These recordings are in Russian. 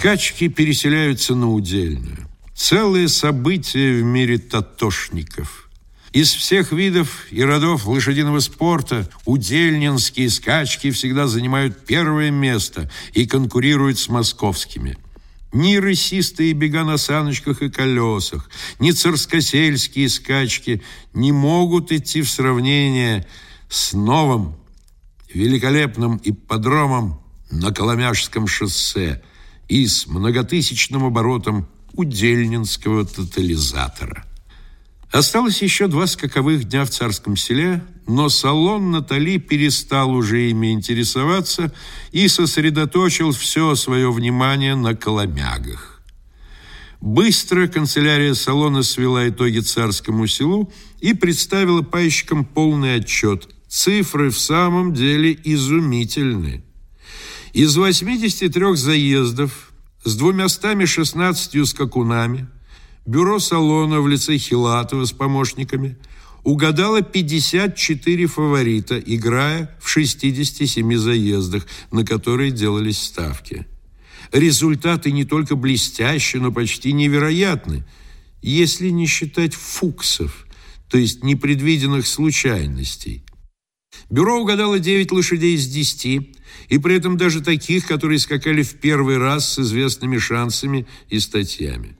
Скачки переселяются на удельную. Целое событие в мире татошников. Из всех видов и родов лошадиного спорта удельнинские скачки всегда занимают первое место и конкурируют с московскими. Ни рысистые бега на саночках и колесах, ни царскосельские скачки не могут идти в сравнение с новым великолепным ипподромом на Коломяжском шоссе и с многотысячным оборотом удельнинского тотализатора. Осталось еще два скаковых дня в царском селе, но салон Натали перестал уже ими интересоваться и сосредоточил все свое внимание на коломягах. Быстро канцелярия салона свела итоги царскому селу и представила пайщикам полный отчет. Цифры в самом деле изумительны. Из 83 заездов с 216 скакунами – бюро салона в лице Хилатова с помощниками угадало 54 фаворита, играя в 67 заездах, на которые делались ставки. Результаты не только блестящие, но почти невероятны, если не считать фуксов, то есть непредвиденных случайностей. Бюро угадало 9 лошадей из 10, и при этом даже таких, которые скакали в первый раз с известными шансами и статьями.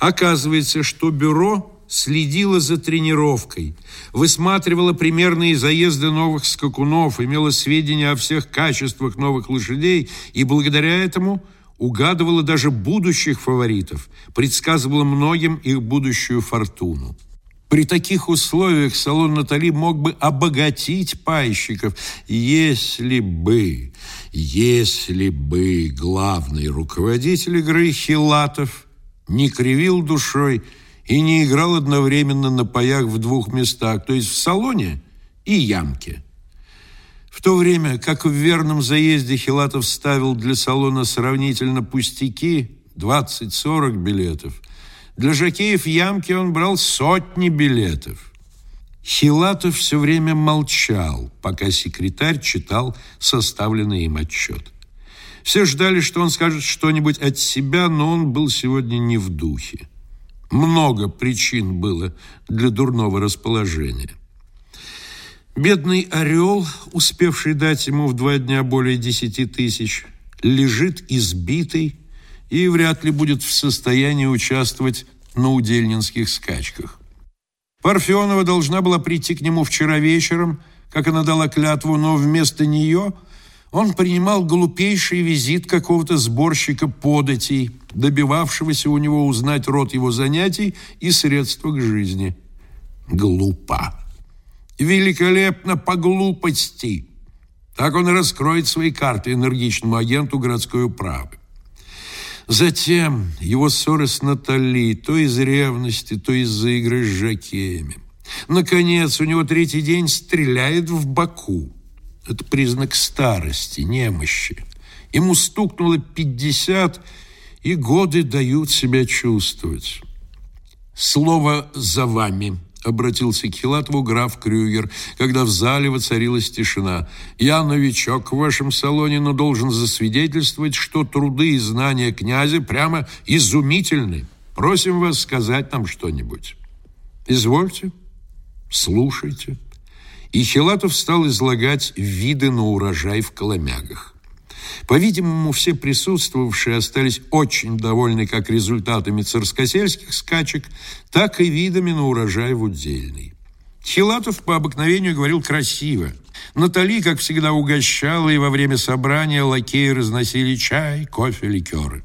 Оказывается, что бюро следило за тренировкой, высматривало примерные заезды новых скакунов, имело сведения о всех качествах новых лошадей и благодаря этому угадывало даже будущих фаворитов, предсказывало многим их будущую фортуну. При таких условиях салон Натали мог бы обогатить пайщиков, если бы, если бы главный руководитель игры Хилатов не кривил душой и не играл одновременно на паях в двух местах, то есть в салоне и ямке. В то время, как в верном заезде Хилатов ставил для салона сравнительно пустяки, 20-40 билетов, для жакеев ямки он брал сотни билетов. Хилатов все время молчал, пока секретарь читал составленный им отчет. Все ждали, что он скажет что-нибудь от себя, но он был сегодня не в духе. Много причин было для дурного расположения. Бедный орел, успевший дать ему в два дня более десяти тысяч, лежит избитый и вряд ли будет в состоянии участвовать на удельнинских скачках. Парфенова должна была прийти к нему вчера вечером, как она дала клятву, но вместо нее – он принимал глупейший визит какого-то сборщика податей, добивавшегося у него узнать род его занятий и средства к жизни. Глупо. Великолепно по глупости. Так он раскроет свои карты энергичному агенту городской управы. Затем его ссоры с Натали, то из ревности, то из-за игры с жакеями. Наконец, у него третий день стреляет в Баку. Это признак старости, немощи. Ему стукнуло пятьдесят, и годы дают себя чувствовать. «Слово за вами», — обратился к Хилатову граф Крюгер, когда в зале воцарилась тишина. «Я новичок в вашем салоне, но должен засвидетельствовать, что труды и знания князя прямо изумительны. Просим вас сказать нам что-нибудь». «Извольте, слушайте». И Хилатов стал излагать виды на урожай в Коломягах. По-видимому, все присутствовавшие остались очень довольны как результатами царскосельских скачек, так и видами на урожай в удельный. Хилатов по обыкновению говорил красиво. Натали, как всегда, угощала, и во время собрания лакеи разносили чай, кофе, ликеры.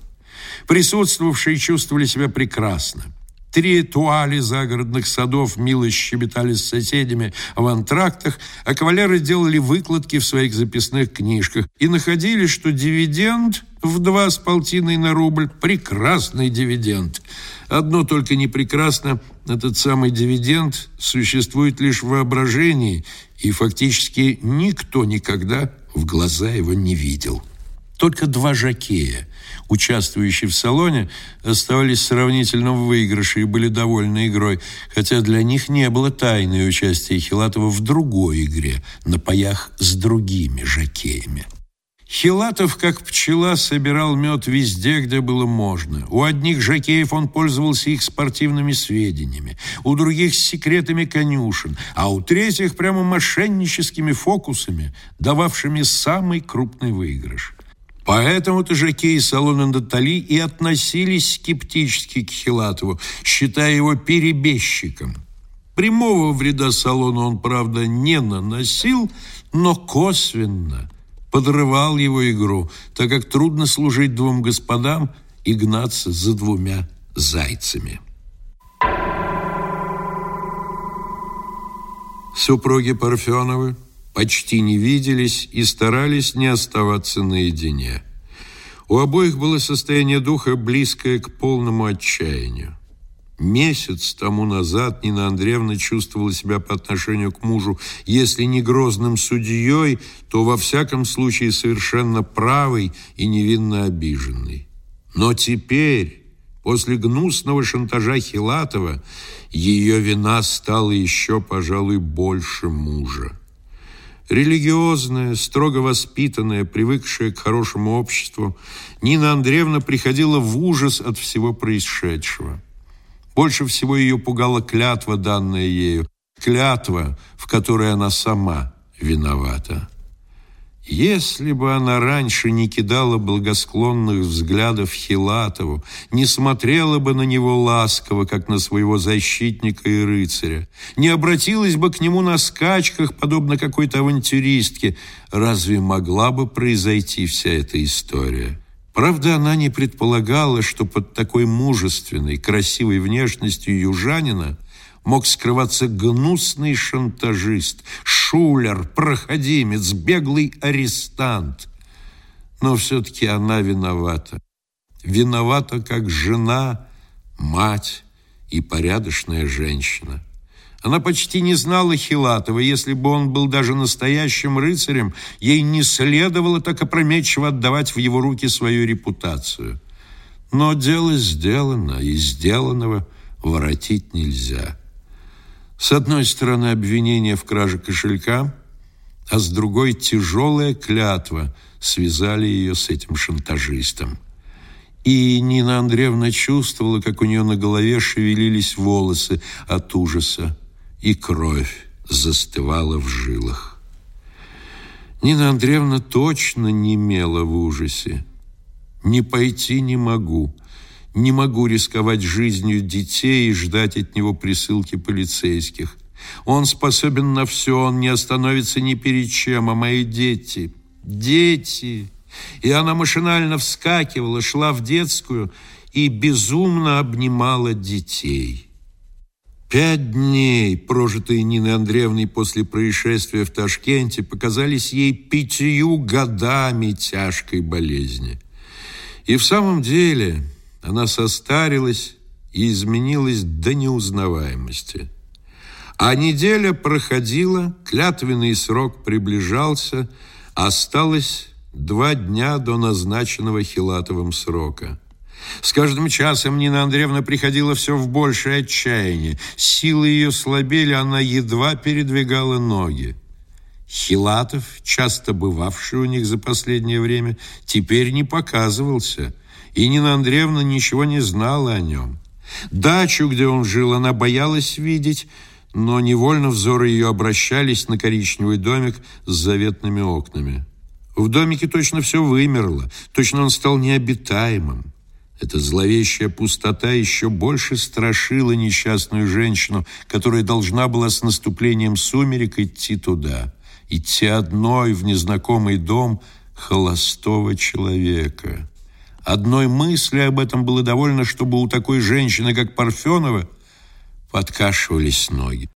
Присутствовавшие чувствовали себя прекрасно. Три туали загородных садов мило щебетали с соседями в антрактах, а кавалеры делали выкладки в своих записных книжках и находили, что дивиденд в два с полтиной на рубль – прекрасный дивиденд. Одно только не прекрасно – этот самый дивиденд существует лишь в воображении, и фактически никто никогда в глаза его не видел. Только два жакея, участвующие в салоне, оставались сравнительно в выигрыше и были довольны игрой, хотя для них не было тайны участия Хилатова в другой игре, на паях с другими жакеями. Хилатов, как пчела, собирал мед везде, где было можно. У одних жакеев он пользовался их спортивными сведениями, у других – секретами конюшен, а у третьих – прямо мошенническими фокусами, дававшими самый крупный выигрыш. Поэтому-то жакеи салона Натали и относились скептически к Хилатову, считая его перебежчиком. Прямого вреда салону он, правда, не наносил, но косвенно – подрывал его игру, так как трудно служить двум господам и гнаться за двумя зайцами. Супруги Парфеновы почти не виделись и старались не оставаться наедине. У обоих было состояние духа близкое к полному отчаянию. Месяц тому назад Нина Андреевна чувствовала себя по отношению к мужу, если не грозным судьей, то во всяком случае совершенно правой и невинно обиженной. Но теперь, после гнусного шантажа Хилатова, ее вина стала еще, пожалуй, больше мужа. Религиозная, строго воспитанная, привыкшая к хорошему обществу, Нина Андреевна приходила в ужас от всего происшедшего – больше всего ее пугала клятва, данная ею, клятва, в которой она сама виновата. Если бы она раньше не кидала благосклонных взглядов Хилатову, не смотрела бы на него ласково, как на своего защитника и рыцаря, не обратилась бы к нему на скачках, подобно какой-то авантюристке, разве могла бы произойти вся эта история? Правда, она не предполагала, что под такой мужественной, красивой внешностью южанина мог скрываться гнусный шантажист, шулер, проходимец, беглый арестант. Но все-таки она виновата. Виновата как жена, мать и порядочная женщина. Она почти не знала Хилатова. Если бы он был даже настоящим рыцарем, ей не следовало так опрометчиво отдавать в его руки свою репутацию. Но дело сделано, и сделанного воротить нельзя. С одной стороны обвинение в краже кошелька, а с другой тяжелая клятва связали ее с этим шантажистом. И Нина Андреевна чувствовала, как у нее на голове шевелились волосы от ужаса и кровь застывала в жилах. Нина Андреевна точно не мела в ужасе. «Не пойти не могу. Не могу рисковать жизнью детей и ждать от него присылки полицейских. Он способен на все, он не остановится ни перед чем, а мои дети... Дети!» И она машинально вскакивала, шла в детскую и безумно обнимала детей. Пять дней, прожитые Ниной Андреевной после происшествия в Ташкенте, показались ей пятью годами тяжкой болезни. И в самом деле она состарилась и изменилась до неузнаваемости. А неделя проходила, клятвенный срок приближался, осталось два дня до назначенного Хилатовым срока – с каждым часом Нина Андреевна приходила все в большее отчаяние. Силы ее слабели, она едва передвигала ноги. Хилатов, часто бывавший у них за последнее время, теперь не показывался, и Нина Андреевна ничего не знала о нем. Дачу, где он жил, она боялась видеть, но невольно взоры ее обращались на коричневый домик с заветными окнами. В домике точно все вымерло, точно он стал необитаемым. Эта зловещая пустота еще больше страшила несчастную женщину, которая должна была с наступлением сумерек идти туда, идти одной в незнакомый дом холостого человека. Одной мысли об этом было довольно, чтобы у такой женщины, как Парфенова, подкашивались ноги.